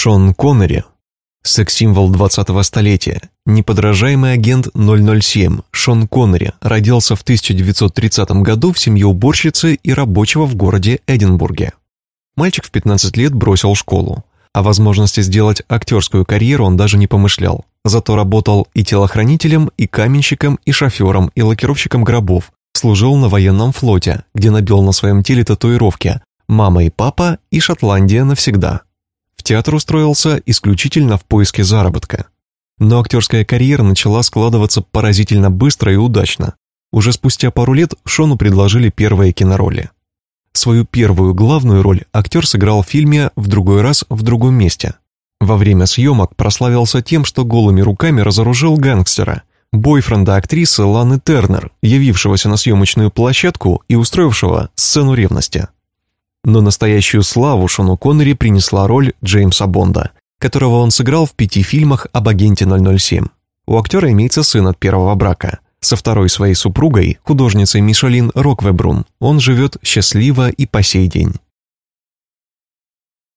Шон Коннери. Секс-символ 20-го столетия. Неподражаемый агент 007 Шон Коннери родился в 1930 году в семье уборщицы и рабочего в городе Эдинбурге. Мальчик в 15 лет бросил школу. О возможности сделать актерскую карьеру он даже не помышлял. Зато работал и телохранителем, и каменщиком, и шофером, и лакировщиком гробов. Служил на военном флоте, где набил на своем теле татуировки «Мама и папа» и «Шотландия навсегда». В театр устроился исключительно в поиске заработка. Но актерская карьера начала складываться поразительно быстро и удачно. Уже спустя пару лет Шону предложили первые кинороли. Свою первую главную роль актер сыграл в фильме «В другой раз в другом месте». Во время съемок прославился тем, что голыми руками разоружил гангстера, бойфренда актрисы Ланы Тернер, явившегося на съемочную площадку и устроившего сцену ревности. Но настоящую славу Шону Коннери принесла роль Джеймса Бонда, которого он сыграл в пяти фильмах об агенте 007. У актера имеется сын от первого брака. Со второй своей супругой, художницей Мишелин Роквебрун, он живет счастливо и по сей день.